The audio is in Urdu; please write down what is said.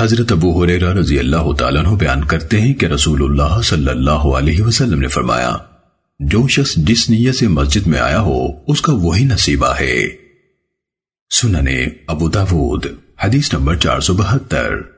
حضرت ابو حریرہ رضی اللہ تعالیٰ عنہ بیان کرتے ہیں کہ رسول اللہ صلی اللہ علیہ وسلم نے فرمایا، جو شخص جس نیت سے مسجد میں آیا ہو، اس کا وہی نصیبہ ہے۔ سننے ابو داود، حدیث نمبر چار سو بہتر۔